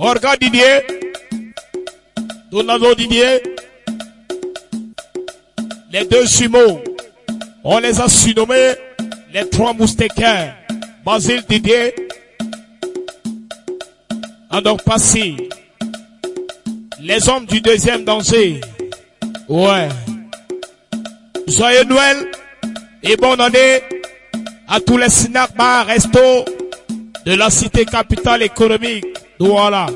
Orga Didier, Donado Didier, les deux jumeaux, on les a surnommés les trois mousquetaires. Basile Didier, alors passé, les hommes du deuxième danger. Ouais. Joyeux Noël et bonne année à tous les snack bars, restos de la cité capitale économique. Voilà.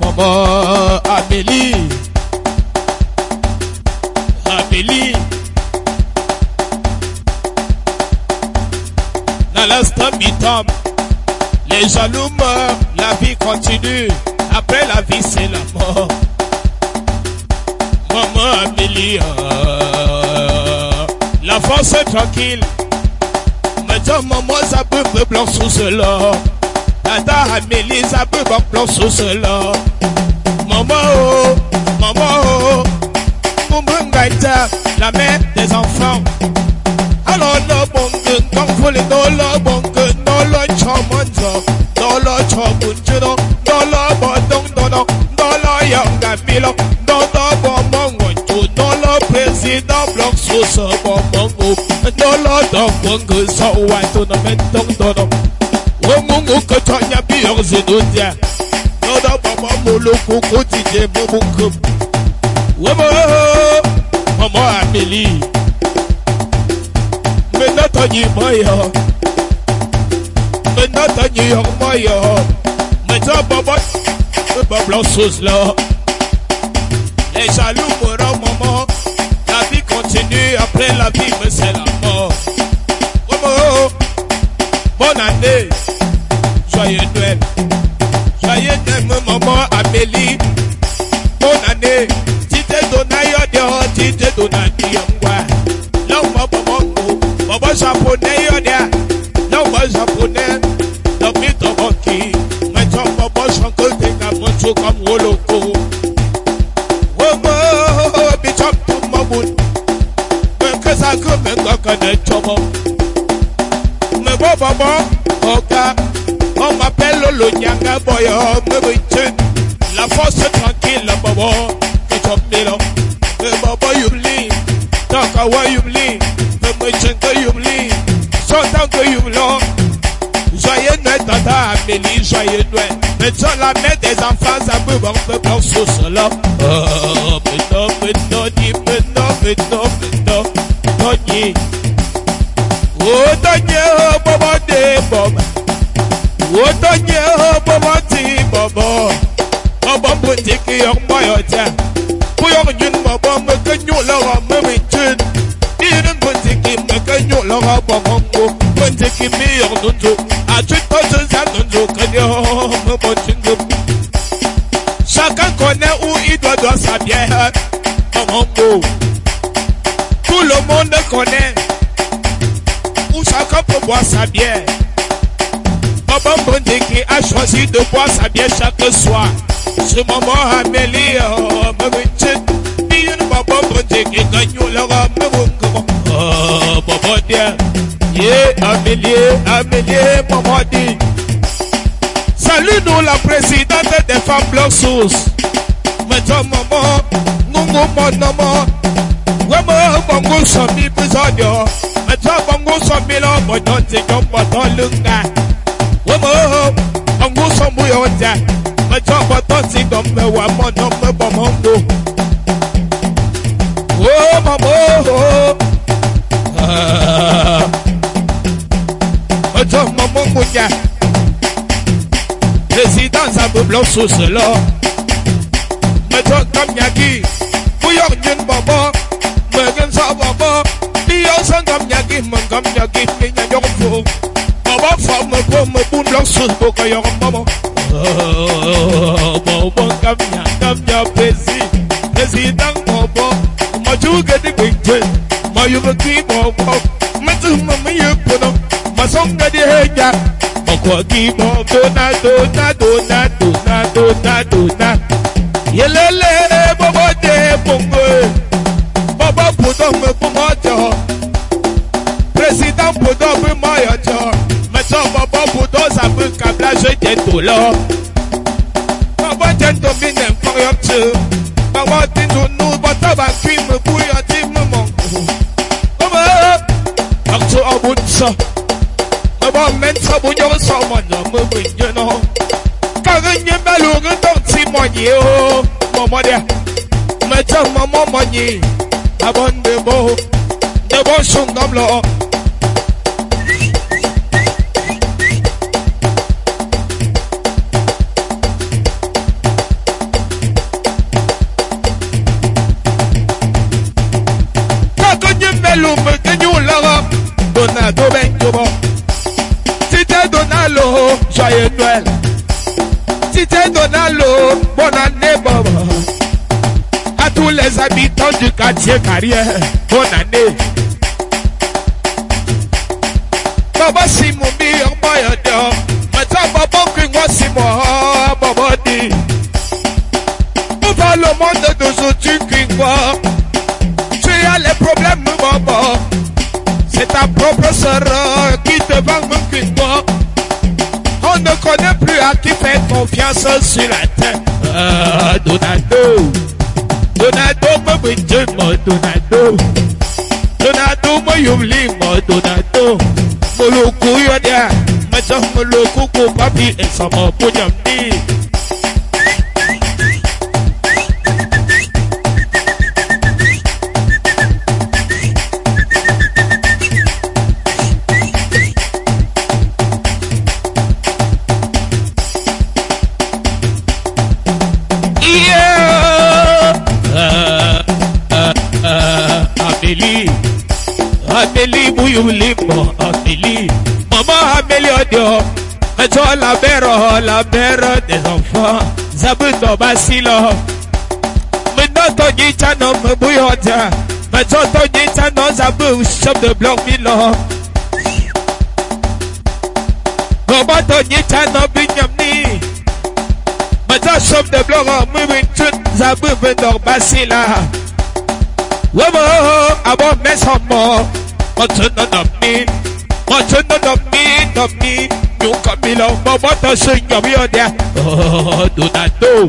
Maman Amélie. Amélie. Dans l'instant les jaloux meurent, la vie continue. Après la vie, c'est la mort. Maman Amélie, la force est tranquille. Maintenant, maman, ça peut me blanc sous cela. Tata Amélie, ça peut me blanc sous cela. Maman, oh, maman, oh, Maman Gaïta, la mère des enfants. Alors, le bon Dieu, quand vous dans le bon Dieu, dans le chamanzo, dans le chamunjuno, dans le bon don, sợ bỏ mơ ngủ lo đọc của người sợ hoài tôi nó mến tông tôi nó Ngô ngô nhà bí gì đun ra Nó đó bỏ mơ mù lô cú cú chỉ dê mơ mù khâm Ngô à mì lì Mình nó thơ nhì mơ Mình nó thơ nhì hông mơ Mình cho bỏ bọ́t Tôi bỏ bọ́ sụt lọ Để après la Bible, c'est la mort. Oh, oh, oh! bonne année, joyeux Noël, joyeux Noël, maman Amélie. Bonne année, tu te donnes à Yodéo, tu te donnes ya baba iche La force tranquille baba Ke chop ni la Ke baba yubli Taka wa yubli Ke meche ke yubli Sotan ke yubla Joyeux Noël tata Amélie Joyeux Noël. Mettons la main des enfants Ça peut voir peu blanc sous cela Oh Mettons, mettons, dis Mettons, mettons, mettons Donnie Oh Donnie Oh Bobo de Bob Oh Donnie Chacun connaît où il doit dans sa bière. Tout le monde connaît où chacun peut boire sa bière. Maman Bondeki a choisi de boire sa bière chaque soir. sumama abeli mabincin biyun babban bincin ikan yulawa mabin kuma babban dia ye abeli abeli mamadi Salut nous la présidente des femmes blocs sous Mettons maman, nous nous monons Wemo bongo somi bizodio Mettons bongo somi lo Bonon tigon bonon lunga Wemo bongo mọ̀sí gbọ̀mọ̀ ẹ̀wà mọ̀nà mẹ́bọ̀ mọ̀ ń bò. Ó mọ̀mọ́ ó. Ọjọ́ mọ̀mọ́ ń gbòjà. Présidence à Boublon sous cela. Mẹ́tọ́ Kọ́míyàkì, Búyọ̀ Nyin bọ̀bọ̀, Mẹ́gẹ́ Sọ bọ̀bọ̀, Bíyọ̀ Sọ Kọ́míyàkì, Mọ̀ Kọ́míyàkì, Míyàn Yọ̀fọ̀. Bọ̀bọ̀ fọ̀ mọ̀ bọ̀ mọ̀ Boublon sous bọ̀ kọ̀ yọ̀rọ̀ mọ̀mọ́. Bobo Kamya Kamya Pesi Pesi Dang Bobo Majuga di Kwekwe Mayuga Ki Bobo Matu Mama Masonga di Heja Mokwa Ki Bobo Na Do Na Do Na Do Na Do Na Do Na Yelele Bobo De Bongo Bobo Pudo Mekwa Mati that shit they too low. But what tend to be them for your two. But what thing to know, but I was cream, my boy, I did my mom. Come up, back to our woods. My mom meant to put your son on the moving, you know. Kagan yung balloon, don't see money, oh, mama there. My tongue, my mama, money. I want the bow. The bow soon, I'm low. Tite Donalo Bonne année À tous les habitants du quartier carrière Bonne année Baba Simon bi ọmọ yọdọ Mẹta bàbá kìngọ Simon bàbá di. Bùbá le monde de ce tu as les problèmes bàbá C'est ta propre sœur qui te kìngọ connais plus à qui faire confiance sur la terre. Ah, Donado, Donado, me brille, moi, Donado. Donado, moi, j'oublie, moi, Donado. Moloku, y'a, ma jambe, papi, et ça m'a, you live for us believe. Mama Ameliodeo, Meto la bero, la bero des enfants, Zabuto Basilo. Menoto Gitano Mbuyota, Meto Gitano Zabu, Shop de Blanc Milo. Mobato Gitano Binyamni, Meto Shop block. Blanc, Mwibin Tut, Zabu Vendor Basila. Wobo, Abo Mesombo, mace na dabbi mace na dabbi dabbi yun kabila baba ta sanya biyo da donado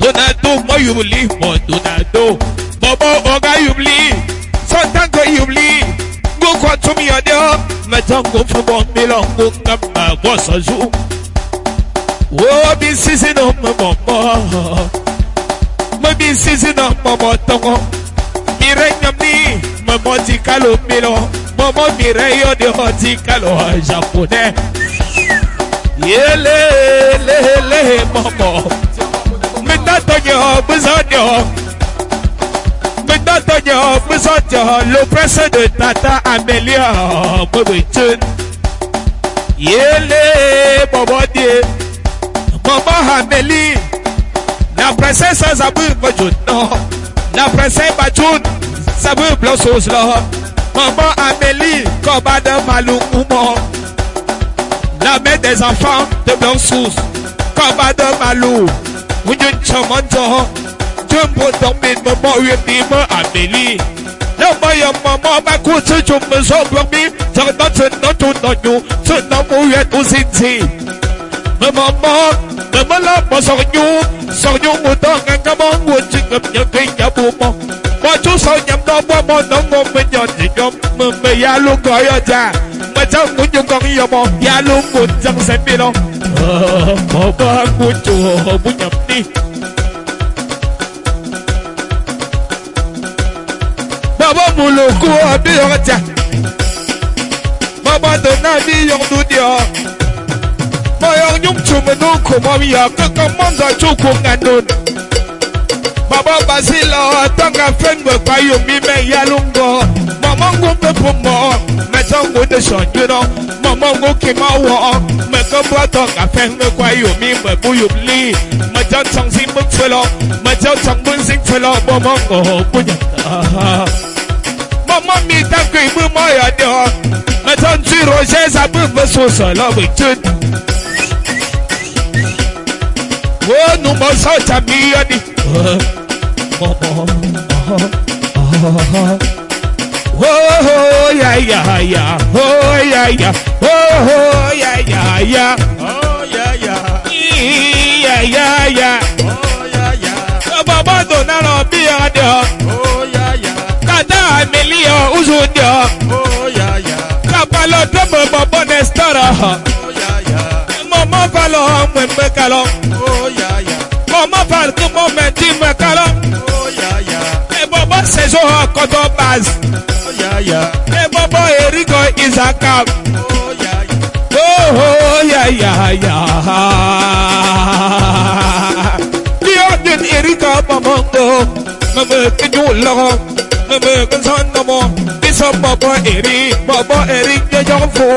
donado mo yubli mo donado baba oga yubli santan ko yubli gokwa tumi yadda matan gofin bon milan gungan ba wasa zu obi sisi na mabamba mabi sisi na mabatanga birai nyamni mamo tikalo milo mamo mire yo de ho tikalo japonais yele le le mamo minda tonyo buzonyo minda tonyo buzonyo le prince de tata amelia bobichun yele bobo die. Mama amelie. La princesse zabu mojono. La princesse Bajoun, seven blossoms lọ maman Amélie Kọ́bádán Maloukú mọ́ la mère des enfants de Blanc-Sous Kọ́bádán Malou. Wúnyí ntọ́mọ́ntọ́ jumbo dọ́gbìn mọ́mọ́ wíwí ní mọ́ Amélie. Lọ́mọ yẹn mọ́mọ́ bá kú sí jùmọ̀ sọ́gbọ́n mi tọ́gbọ́n tí nà tún nà yún tí nà mú yẹ tó sì tì mọ́mọ́ mọ́ mọ́mọ́ lọ́mọ sọ̀nyún sọ̀nyún mú tọ́ kankan mọ́ wọ́n ti gbẹ̀mí yẹn kéèyàn bú mọ́ wọ́n tún sọ̀nyẹ mọmọ nọmọ mẹnyọ nìyọ mẹmẹ ya ló kọ yọ ja mẹta kunjú kọ ń yọmọ ya ló kọ jẹun sẹbi lọ. ọba kojú ọbú nyamdi. bàbá mu ló kú ọdún yọrọ ja bàbá tó náà bí yọrọ dúdú yọ. mọ yọrọ nyúntùmí ló kọ mọ yọ kọkọ mọ mong tó kọ ń gà dùn si silo tonga fengo kwa yumbi me yalungo Momongo pepo mo Metongo de shonjuro Momongo kima wo Mekombo tonga fengo kwa yumbi me buyubli Mejo chongzi mutfelo Mejo chongbunzi mfelo Momongo bunyaka Momon mi tango ibu moyo deo Meton tu roje zabu besuso lo wichud Oh, no more such a million. bọ̀bọ̀. Oh ya ya ya, oh ya ya, oh ya ya ya, oh ya ya, ya ya ya, oh ya ya. Bàbá tó nára bí ọdẹ. Oh ya ya. Kàtà àmìlí ọ̀ ọ̀ṣù dẹ̀. Oh ya ya. Kàpàlọ́ tó mọ̀ mọ̀ bọ́nẹ̀ sọ̀rọ̀. Oh ya ya. Mọ̀mọ́ kọlọ̀ ọ̀mọ̀ ẹgbẹ́ kálọ̀. Oh ya ya. mama falcon momenti makala. E bobo sezo ho koto baz. E bobo eriko izakab. Oh ya ya ya. Diodin erika mamongo. Mama kinyo logo. Mama kansan namo. Isa bobo eri. Bobo eri nyayong fu.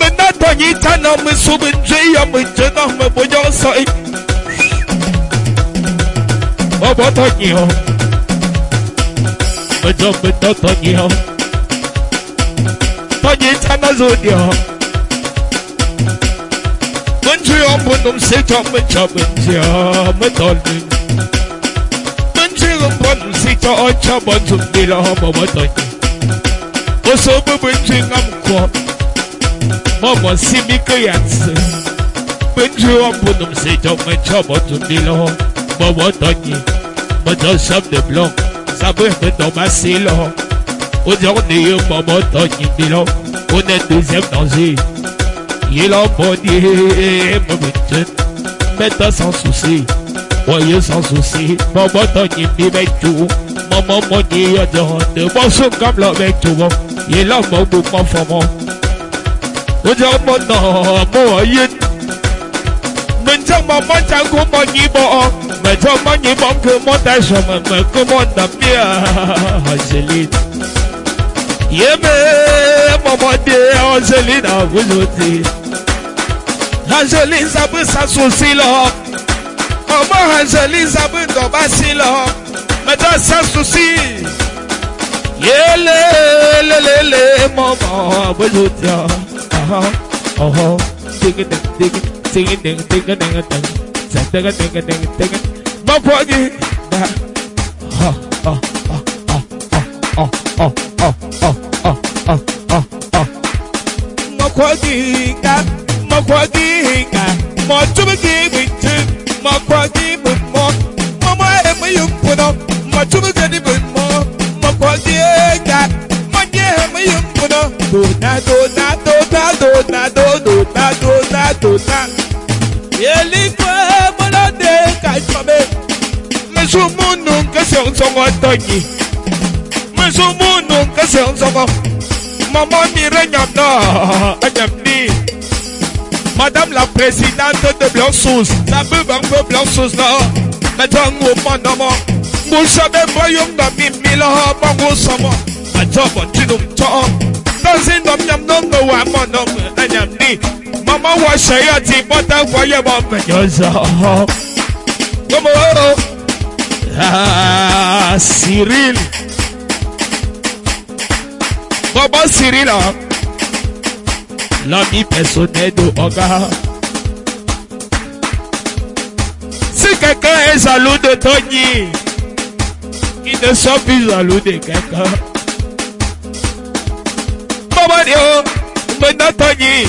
Mình đã thỏa nhị cha nào mình xuống mình dễ dàng mình chơi nào mình bố nhau sai. ọmọ tó yìn ọ́ gbẹdọgbẹdọ tó yìn ọ́ tó yìn tánazó di ọ́ mọ̀njú ọ̀bùn nù sèjọ́ mọ̀jọ́ mọ̀jọ́ mọ̀tọ́lù mọ̀njú ọ̀bùn nù sèjọ́ ọ̀jọ́ mọ̀jọ́ mọ̀jọ́ mọ̀tọ́lù oṣù bíbí njú ńkọ́ mọ̀mọ́ sí mi kéyàtì mọ̀njú ọ̀bùn nù sèjọ́ mọ̀jọ́ mọ̀tọ́lù mọ̀mọ́ tọ́yìn. motoshop de blanc, saboué de Tomasilo. Aujourd'hui, au moment d'Ognimilo, on est deuxième danger. Il a bondé, mon budget, maintenant sans souci. Voyez sans souci, mon moto n'y m'y met tout. Mon maman n'y de comme tout. Il a mon mon femme. Aujourd'hui, Nunca mamá chango mañibo Me cho mañibo que monta yo me me como anda pia. Angelina Yeme mamá de Angelina Guzuti Angelina sabe sa susilo. Mamá Angelina sabe do basilo. Me da sa susi Yele le le le mamá Guzuti Ah ah ah Dig it dig it Sing it, ding, ding, ding, ding, ding, ding, ding, ding, ding, ding. My body. Oh, oh, oh, oh, oh, oh, oh, oh, oh, oh, oh, oh. Mokwadinka, mokwadinka, motubigibintu, mokwadibumo, mama emuyumpuno, motubigibinmo, mokwadinka, manye emuyumpuno, do na do na do na do na do do na do na do na songo tonyi masumunu kase songo maman mire nyamna anyamni madame la présidente de Blansous na beba ngwe Blansous na na jangu mandama musabe boyum na mimila bangu sama ajobo tinum to dancing dom nyam dongo wa mandam anyamni mama wa shayati bata kwa yebo penyoza Come on. Ah. Cyril. Baba Cyril, hein. l'ami personnel de Oga. Si quelqu'un est jaloux de Tony, il ne soit plus jaloux de quelqu'un. Baba Dio, maintenant Tony,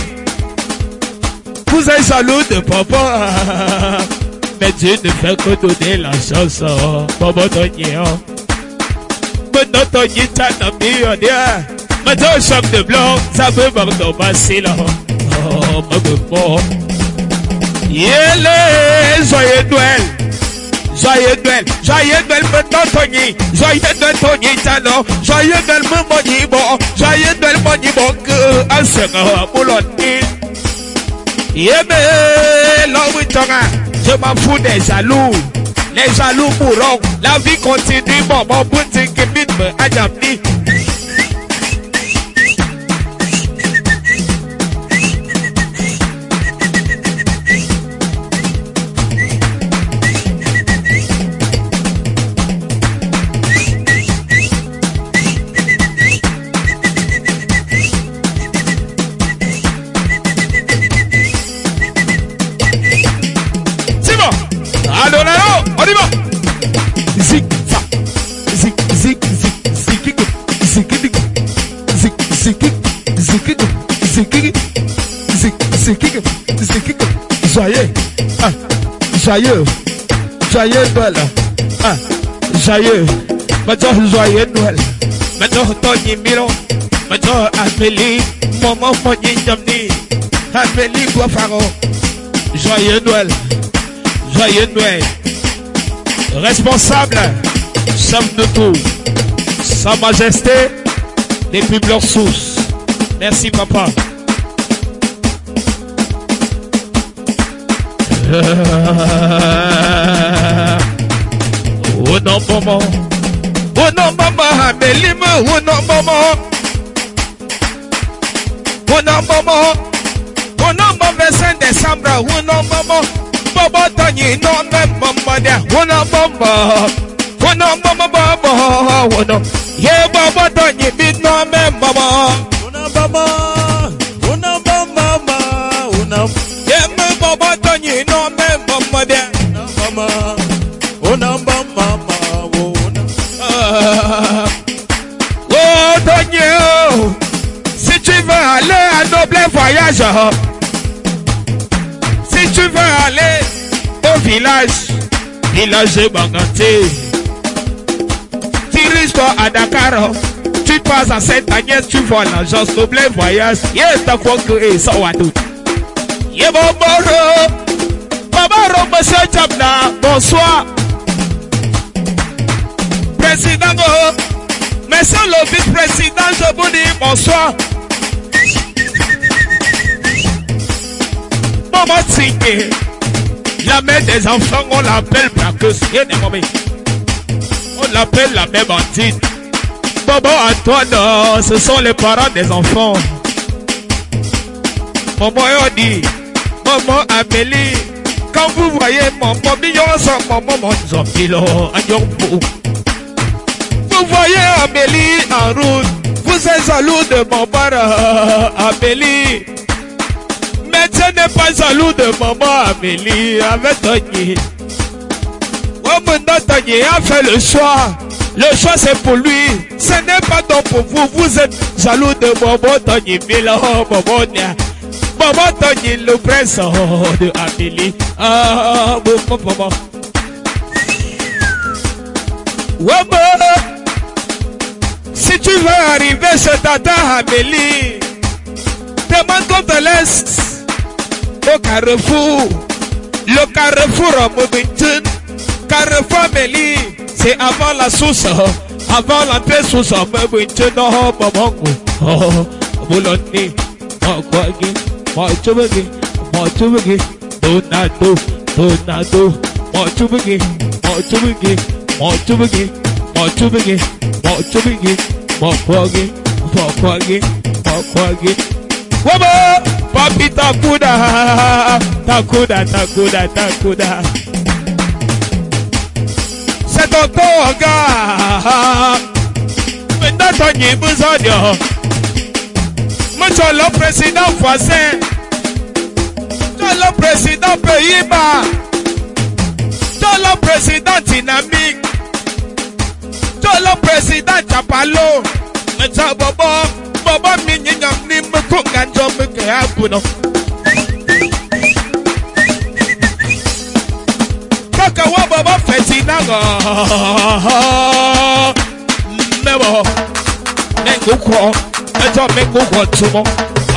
vous êtes jaloux de papa. Mais Dieu ne fait que donner la chance. Oh. Baba Tony, oh. Maintenant Tony, t'as un millionnaire. Maintenant, choc de blanc, ça peut m'en passer là. Oh, me bon. Yélé, joyeux Noël. Joyeux Noël, joyeux Noël, maintenant Tony. Joyeux Noël, Tony, Tano. Joyeux Noël, mon bon. Joyeux Noël, mon bon, que un second, boulotine. Yémé, l'homme tonga. Je m'en fous des jaloux. Les jaloux mourront. La vie continue, bon, mon boutique, qui me adapte. Joyeux, joyeux Noël. Ah, joyeux, maintenant joyeux Noël. Maintenant Tony Milo, maintenant Amélie, maman Fonny Jamni, Amélie Guafaro. Joyeux Noël, joyeux Noël. Responsable, Sam de tout, Sa Majesté, depuis Blanc-Sous. Merci papa. Uno momo, uno mama habelimu, uno momo, uno momo, uno momo sende sambra, uno momo, bobo tani no me mama de, uno momo, uno momo bobo, uno, ye bobo tani bit no me mama. Oh, si tu veux aller à Noble Voyage, si tu veux aller au village, village de Banganté, dirige-toi à Dakar, tu passes à Sainte-Agnès, tu vois l'agence Noble Voyage, yes, t'as quoi que et ça tout. Yeah, Boboro, Boboro, monsieur Jabna, bonsoir. Président, monsieur le vice-président, je vous dis bonsoir. Maman Tigé, la mère des enfants, on l'appelle aimé. On l'appelle la mère bandite. Maman Antoine, oh, ce sont les parents des enfants. Maman Yodi, maman Amélie, quand vous voyez maman Beyoncé, maman mon zombie, là, Anyongpo. Vous voyez Amélie en route, vous êtes jaloux de mon bara, Amélie. Mais tu n'es pas jaloux de maman Amélie avec Tony. Oh mon Tony a fait le choix. Le choix c'est pour lui. Ce n'est pas donc pour vous. Vous êtes jaloux de maman Tony oh maman Nia. Maman prince oh, de. Ah, maman, maman. Maman. Si tu veux arriver chez Tata Amélie, demande qu'on te laisse au carrefour. Le carrefour en Moubintun, carrefour Amélie, c'est avant la source, avant l'entrée source en Moubintun, oh, Mamango, oh, Boulonni, Mokwagi, Mochubagi, Mochubagi, Donado, Donado, Mochubagi, Mochubagi, Mochubagi, Mochubagi, Mochubagi, Mokwagi, Mokwagi, Mokwagi. Wabo, papi takuda, takuda, takuda, takuda. C'est ton gars. Maintenant ton besoin Monsieur Motsholo president voisin. Tsholo président Pays-Bas. Président dynamique. Tsholo président Chapalo. Motsa bobo. Bobo minyinya ni mkunga njo mke habuno. Kaka wa bobo feti nago. Mebo. Nengu kwa ẹjọ́ mi kò wọ̀ túmọ̀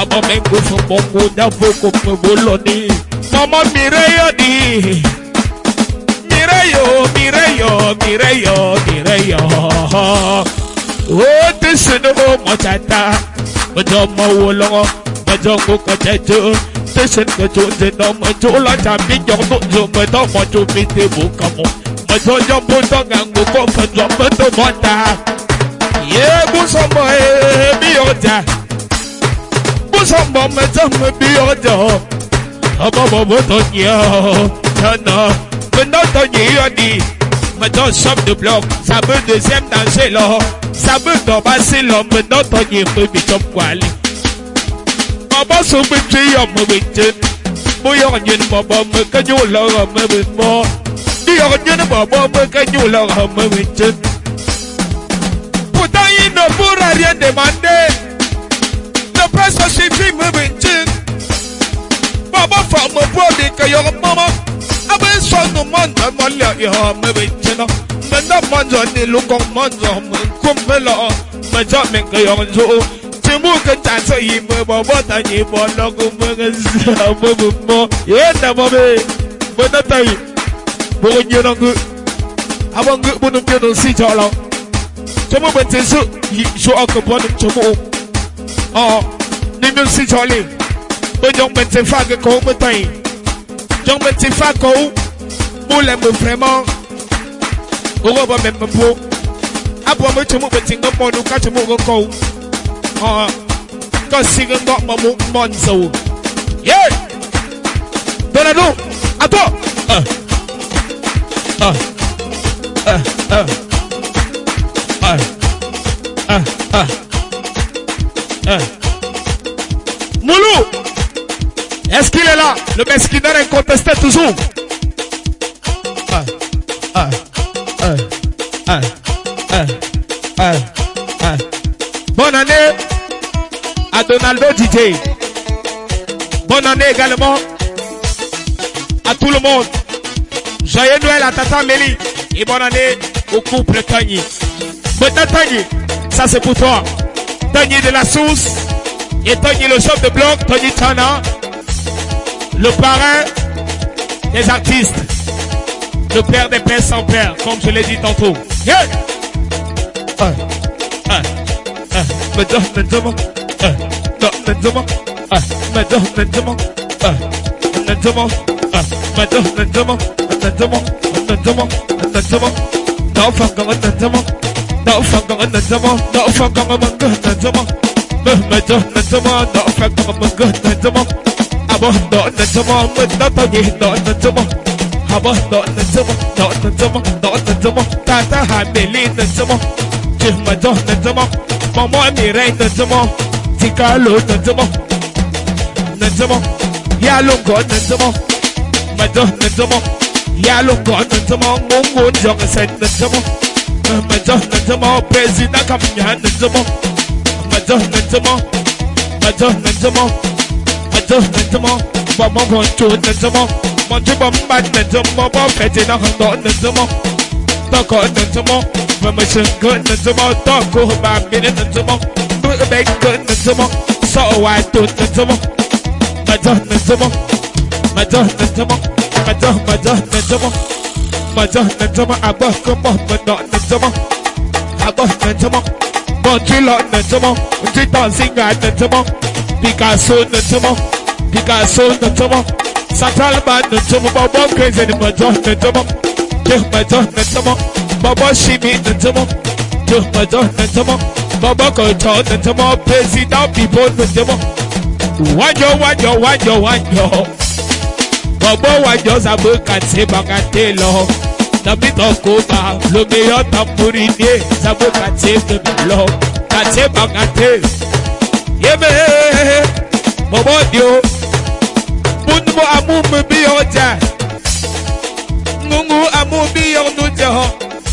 ọmọ mi kò fún mọ́ kó dáàbò kò pé mo lọ ní. mọ́mọ́ mi This is ní. mi rẹ̀ yọ̀ mi rẹ̀ yọ̀ mi rẹ̀ yọ̀ mi rẹ̀ yọ̀. ó ti sinú mọ̀tàtà ọjọ́ mọ́ wo lọ́wọ́ ọjọ́ kò kọjá tó ti sinú kẹjọ ti nà ọmọ tó lọ́jà mi jọ tó tó pẹ̀lú ọmọ tó fi tèbó kàn mọ́. ọjọ́ yọ bó dọ́gà ń gbọ́ fẹ́ lọ́mọdé mọ́ta. yéé bùsọ̀mbọ̀ ẹbí ọjà bùsọ̀mbọ̀ mẹjọ́mọ ẹbí ọjà ọmọ bọ̀bọ̀ tó ní ọ nana gbẹ̀nà tó ní ọ ní mẹjọ sọ́m de block sàbẹ̀ de zẹ́m náà ṣe lọ sàbẹ̀ tó bá sí lọ gbẹ̀nà tó ní ẹgbẹ́ mi tó kwalẹ̀ ọmọ sọ pé tí ọmọ mi jẹ bóyá ọ̀nyẹ́ ni bọ̀bọ̀ mi kẹ́jú lọ́rọ̀ mi mi mọ́ bí ọ̀nyẹ́ ni bọ̀bọ̀ mi kẹ́jú lọ́rọ̀ mi mi jẹ. ne pourra rien demander. Ne personne your mama. No man malia kumbela. Timu Chamo bete zo zo aka bonu chamo. Oh, ni mi si jolly. Bo jong bete fa ke ko bo tai. Jong bete fa ko mo le mo vraiment. Ogo ba me mo po. Abo mo chamo bete ngo mo nu ka chamo go ko. Oh, ko si ngo mo mo mon zo. Yeah. Donado. Apo. Ah. Ah. Ah. Ah. Ẹ ẹ ẹ Moulou Est-ce qu'il est là? Le mesquineur incontesté toujours. Bonne année à Donaldo DJ. Bonne année également à tout le monde. Joyeux Noël à Tata Mélie. Et bonne année au couple Tagny. Maintenant Tagny, ça c'est pour toi. Tagny de la source et Tagny le chef de bloc, Tagny Chana, le parrain des artistes, le père des pères sans père, comme je l'ai dit tantôt. Yeah! Ah, ah, ah, me donne le demande. Ah, donne le demande. Ah, me donne le demande. Ah, le demande. Ah, me donne le demande. Le demande. Le demande. Le demande. Non, fuck, on the demande. đậu phật còn anh nền sama đậu phật công anh bằng cơ nền sama mơ mày cho nền sama đậu phật công anh bằng cơ nền sama à bơ đậu nền sama mình đã tao gì đậu nền sama à bơ đậu nền dân đậu nền sama đậu nền sama ta ta hài mì ly nền sama chỉ mày cho nền sama mong mỏi mì rây nền dân chỉ cá lúa nền dân nền sama ya luôn có nền sama mày cho nền sama ya luôn có nền sama muốn muốn cho cái sen nền sama Mẹjọ mẹjọmọ pẹ̀sì náà yà nẹjọmọ. Mẹjọ mẹjọmọ. Mẹjọ mẹjọmọ. Mẹjọ mẹjọmọ. Bọ̀mọ̀ kan tó nẹjọmọ. Mọ̀júbọ̀ mbà nẹjọmọ. Bọ̀ fẹ̀tì náà tọ̀ nẹjọmọ. Tọkọ nẹjọmọ. Mẹmẹsẹ̀ngọ nẹjọmọ. Tọkọ bàmí nẹjọmọ. Bẹ́ẹ̀kọ nẹjọmọ. Sọ̀wá tó nẹjọmọ. Mẹjọ nẹjọmọ. Mẹjọ nẹjọmọ. Mẹjọ mẹjọ nẹjọmọ. Mother, the Tama, I bought come on, but not the Tama. I bought the Tama. Montreal, the Tama. Three thousand guys, the Tama. Picasso, the Tama. Picasso, the Tama. Satalba, the Tama. Bob Crazy, the Mother, the Tama. The Mother, the Tama. Baba Shimi, the Tama. The Mother, the Tama. Baba Kota, the Tama. President, people, the Tama. One yo, one yo, one yo, one yo. Wabowa joza buka tseba katelo Nabito kuba lumeyo tamburine Zabu katsebe melo Katseba kate Yeme Mobodio Bunmo amu mbiyoja Ngungu amu biyondujo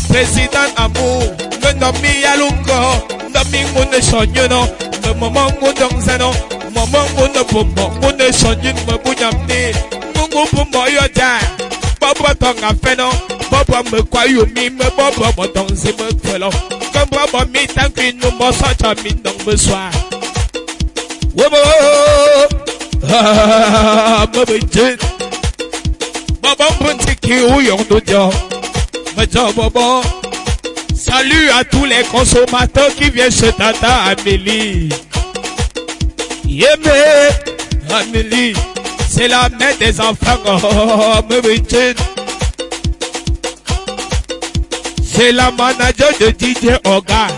President amu Ngendomi yalungo Ndomi ngune shonyono Ndomomo ngundongzano Momo ngune pombo Ngune shonyin mabunyampti Salut à tous les consommateurs qui viennent chez Tata Amélie. Amélie, c'est la mère des enfants. comme Richard. C'est la manager de DJ Oga.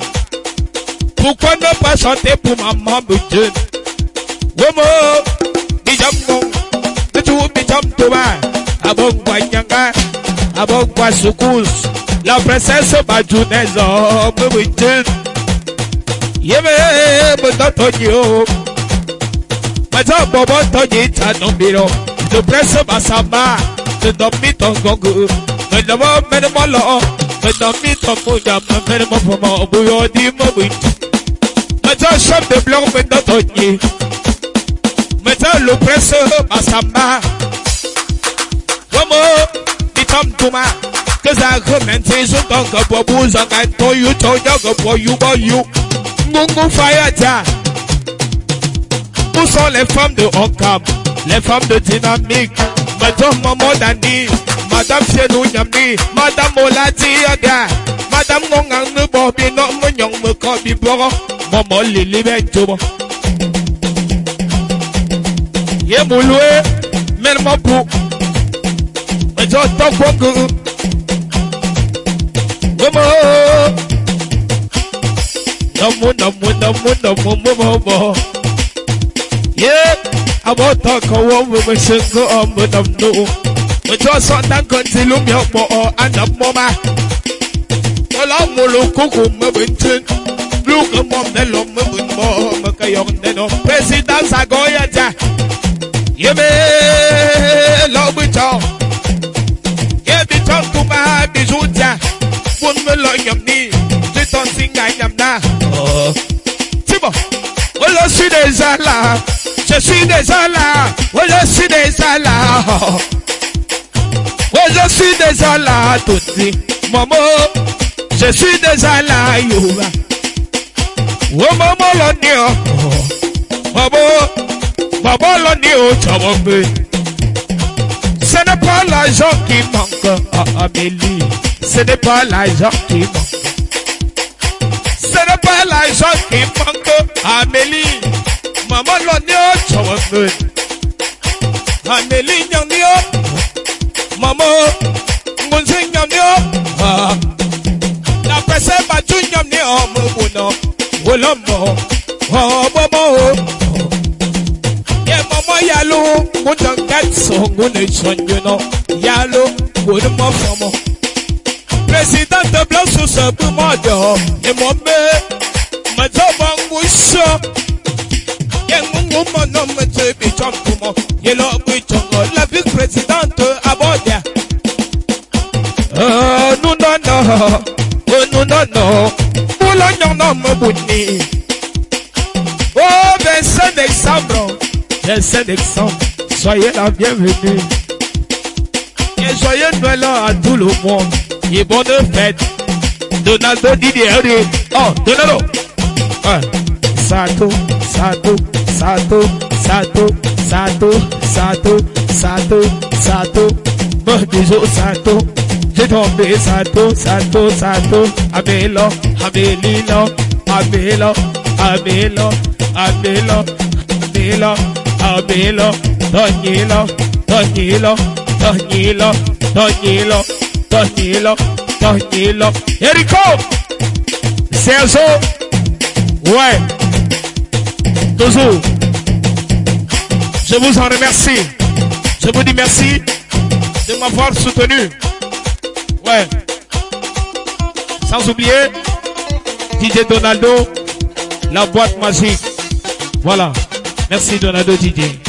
Pourquoi ne pas chanter pour maman Richard? Womo, bijammo, tu bijam toba, abongwa nyanga, abongwa sukus, la princesse Bajounez, oh, Budget. Yeme, Bodotonio, Mata bobo to jita no miro To preso basamba To domi to gongu To domo mene molo To domi to muja Mene mo pomo Buyo di mo bui Mata shop de blanc mene to nyi Mata lo preso basamba Gomo Di tom tuma Kaza khumente zungo Gobo buzo Ganto you to yogo Boyu boyu Ngungu fire ta Nous sommes les femmes de Okam, les femmes de dynamique. Madame Maman Dani, Madame Chenou Nyamni, Madame Olati Yaga, Madame Ngongang Nubobi, Non Monyong Mukobi Boro, Maman Lili Bentubo. Yemoulwe, Mermapou, Majo Tokongu, Maman, Namu Namu Namu Namu Maman. Yeah, I'm out talk a woman with my single on with them no. But just on that continue me up more and up mama. Well, I'm more my moving Look at mom, the long moving more. Makayon, the no presidents are going at Yeah, me love with y'all. Yeah, be talk to my bijuta. One me like your knee. Just don't sing I am now. Oh. Je suis déjà là. Je suis déjà là. Je suis déjà là. Je suis déjà là. Tout dit. Maman, je suis déjà là. Yoba. Oh, maman, l'on oh. Maman, maman, l'on dit. Oh, bébé. Ce n'est pas l'argent qui manque à Amélie. Ce n'est pas l'argent qui manque. sẹ́dẹ̀ pààlà ìṣọ́ kì í mọ̀ ń gbó àmẹ́lì. Màmá lọ ní ó jọ̀wọ́ gbé. Àmẹ́lì yan ní ó. Màmá ngbọ̀nsẹ̀ yan ní ó. Làpẹ̀sẹ̀ màjú yan ní ọmọ wò náà wò lọ́mọ ọ̀bọ̀bọ̀ o. Yẹ màmá yàlú kúndọ̀ gẹ́tì sọ̀ngún ní ìṣọ̀nyún náà. Yàlú kò ní mọ̀ fọmọ. Presidente Blosuso Bumodo Imombe Matoba Ngusho Yengungu Mono Mete Bichonkumo Yelo Bichongo La Vice Presidente Abodia Oh, no, no, no Oh, no, no, no Mula Nyono Mbuni Oh, Vincent Alexandre Vincent Alexandre Soyez la bienvenue. Et joyeux Noël à tout le monde. òyìnbó ló fẹ́ Ronaldo dídì ẹ̀ rí ọ̀ Ronaldo. Sato Sato Sato Sato Sato Sato Sato Sato Bọ́dùzó Sato Jẹ́tọ̀ọ̀bẹ Sato Sato Sato Abẹ́lọ Abẹ́lílọ Abẹ́lọ Abẹ́lọ Abẹ́lọ Abẹ́lọ Abẹ́lọ Tọ́nyìlọ Tọ́nyìlọ Tọ́nyìlọ Tọ́nyìlọ. Donilo, Donilo, Erico, Celso, ouais. Toujours. Je vous en remercie. Je vous dis merci de m'avoir soutenu. Ouais. Sans oublier DJ Donaldo, la boîte magique. Voilà. Merci Donaldo DJ.